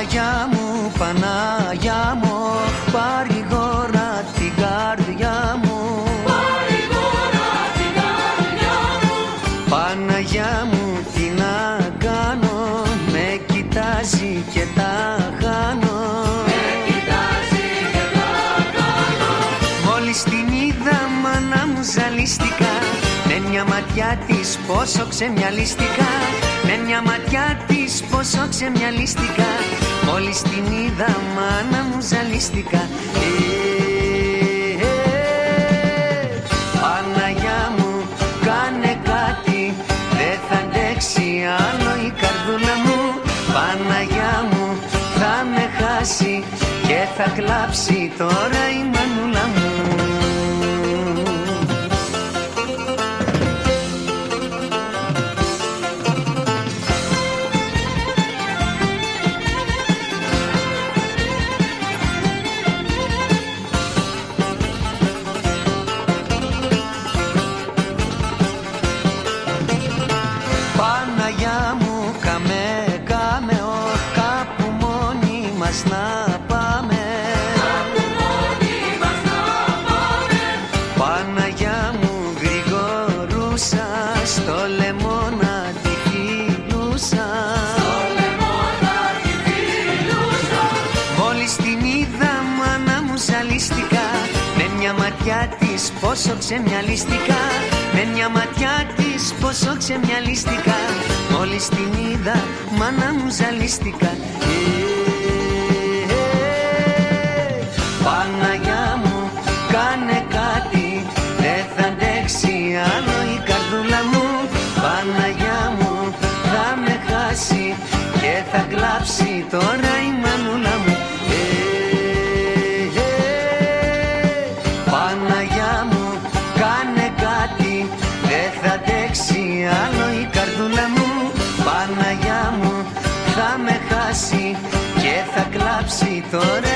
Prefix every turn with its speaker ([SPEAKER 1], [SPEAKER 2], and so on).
[SPEAKER 1] Παναγιά μου, Παναγιά μου, παρηγόρα την καρδιά μου. Παρηγόρα την καρδιά μου. Παναγιά μου, τι να κάνω, με κοιτάζει και τα χάνω. Με κοιτάζει και τα χάνω. Μόλις την είδα, μάνα μου ζαλίστηκα, με μια ματιά της πόσο ξεμιαλίστηκα, με μια ματιά της πόσο ξεμιαλίστηκα Μόλις την είδα μάνα μου ζαλίστηκα. Ε, ε, Παναγιά μου κάνε κάτι Δεν θα αντέξει άλλο η καρδούλα μου. Παναγιά μου θα με χάσει Και θα κλάψει τώρα η μανούλα μου μου ζαλίστηκα Με μια ματιά της πόσο ξεμιαλίστηκα Με μια ματιά της πόσο ξεμιαλίστηκα Μόλις την είδα μάνα μου ζαλίστηκα Ε, ε, Παναγιά μου κάνε κάτι. Δεν θα αντέξει άλλο η καρδούλα μου. Παναγιά μου θα με χάσει Και θα κλάψει τώρα Και θα κλάψει τώρα